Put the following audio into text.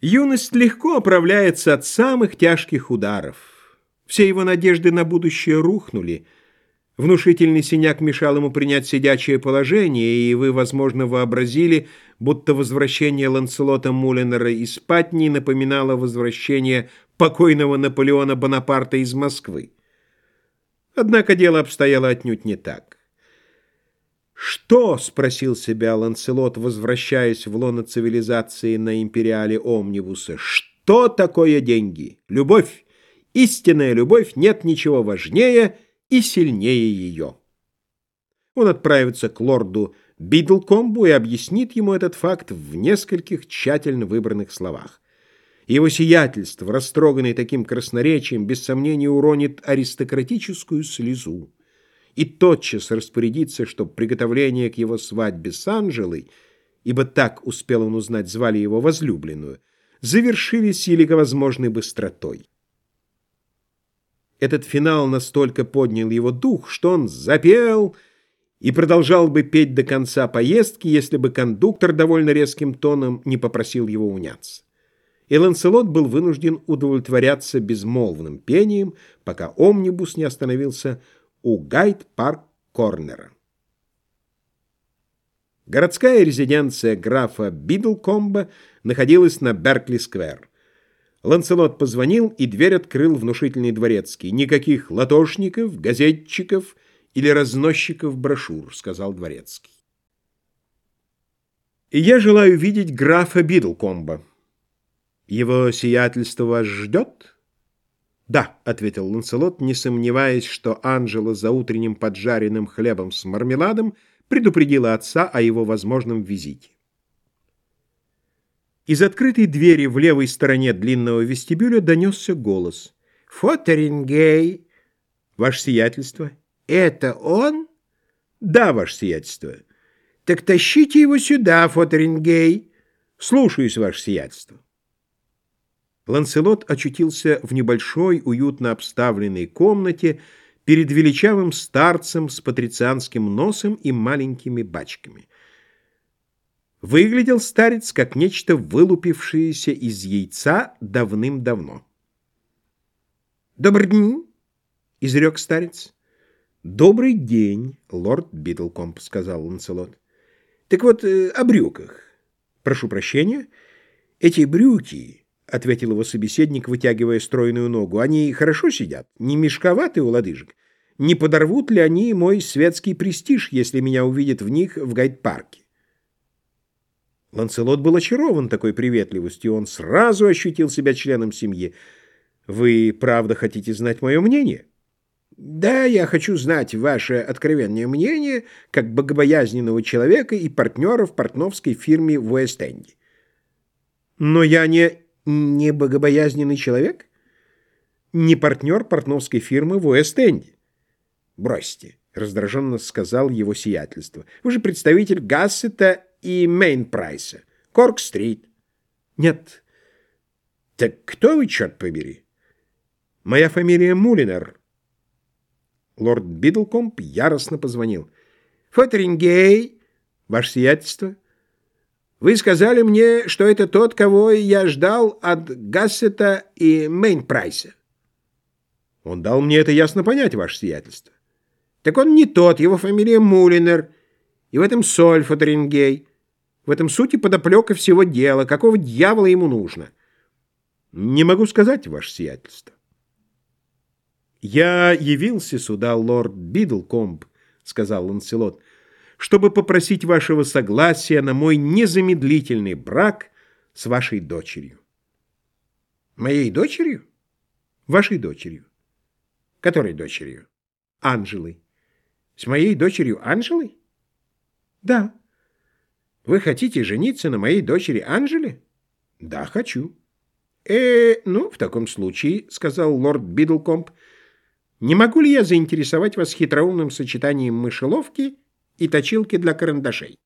Юность легко оправляется от самых тяжких ударов. Все его надежды на будущее рухнули. Внушительный синяк мешал ему принять сидячее положение, и вы, возможно, вообразили, будто возвращение Ланселота Мулинера из Патни напоминало возвращение покойного Наполеона Бонапарта из Москвы. Однако дело обстояло отнюдь не так. «Что?» — спросил себя Ланселот, возвращаясь в лоно цивилизации на империале Омнибуса. «Что такое деньги? Любовь? Истинная любовь, нет ничего важнее и сильнее ее». Он отправится к лорду Бидлкомбу и объяснит ему этот факт в нескольких тщательно выбранных словах. Его сиятельство, растроганный таким красноречием, без сомнения уронит аристократическую слезу и тотчас распорядиться, чтобы приготовление к его свадьбе с Анжелой, ибо так успел он узнать, звали его возлюбленную, завершились или возможной быстротой. Этот финал настолько поднял его дух, что он запел и продолжал бы петь до конца поездки, если бы кондуктор довольно резким тоном не попросил его уняться. И Ланселот был вынужден удовлетворяться безмолвным пением, пока омнибус не остановился у Гайд-парк-корнера. Городская резиденция графа Бидлкомба находилась на Беркли-сквер. Ланселот позвонил, и дверь открыл внушительный дворецкий. «Никаких латошников, газетчиков или разносчиков брошюр», — сказал дворецкий. «И я желаю видеть графа Бидлкомба. Его сиятельство вас ждет?» «Да», — ответил Ланселот, не сомневаясь, что Анжела за утренним поджаренным хлебом с мармеладом предупредила отца о его возможном визите. Из открытой двери в левой стороне длинного вестибюля донесся голос. «Фотерингей!» «Ваше сиятельство?» «Это он?» «Да, ваше сиятельство». «Так тащите его сюда, Фотерингей!» «Слушаюсь, ваше сиятельство». Ланселот очутился в небольшой, уютно обставленной комнате перед величавым старцем с патрицианским носом и маленькими бачками. Выглядел старец как нечто вылупившееся из яйца давным-давно. «Добрый день!» — изрек старец. «Добрый день, лорд Битлкомп», — сказал Ланселот. «Так вот, э, о брюках. Прошу прощения. Эти брюки...» — ответил его собеседник, вытягивая стройную ногу. «Они хорошо сидят, не мешковаты у лодыжек. Не подорвут ли они мой светский престиж, если меня увидят в них в гайд-парке?» Ланселот был очарован такой приветливостью, он сразу ощутил себя членом семьи. «Вы, правда, хотите знать мое мнение?» «Да, я хочу знать ваше откровенное мнение как богобоязненного человека и партнера в портновской фирме в Уэст-Энде». «Но я не...» не богобоязненный человек? Не партнер портновской фирмы в Уэст-Энде? Бросьте, раздраженно сказал его сиятельство. Вы же представитель Гассета и Мейнпрайса. Корк-стрит. Нет. Так кто вы, черт побери? Моя фамилия Мулинер. Лорд Бидлкомп яростно позвонил. Фотерингей, ваше сиятельство. Вы сказали мне, что это тот, кого я ждал от Гассета и Мейнпрайса. Он дал мне это ясно понять, ваше сиятельство. Так он не тот, его фамилия Мулинер, и в этом соль Фотерингей. В этом сути подоплека всего дела. Какого дьявола ему нужно? Не могу сказать, ваше сиятельство. «Я явился сюда, лорд Бидлкомб», — сказал Ланселот, — чтобы попросить вашего согласия на мой незамедлительный брак с вашей дочерью. Моей дочерью? Вашей дочерью. Которой дочерью? Анжелой. С моей дочерью Анжелой? Да. Вы хотите жениться на моей дочери Анжеле? Да, хочу. Э, ну, в таком случае, сказал лорд Бидлкомп, не могу ли я заинтересовать вас хитроумным сочетанием мышеловки и точилки для карандашей.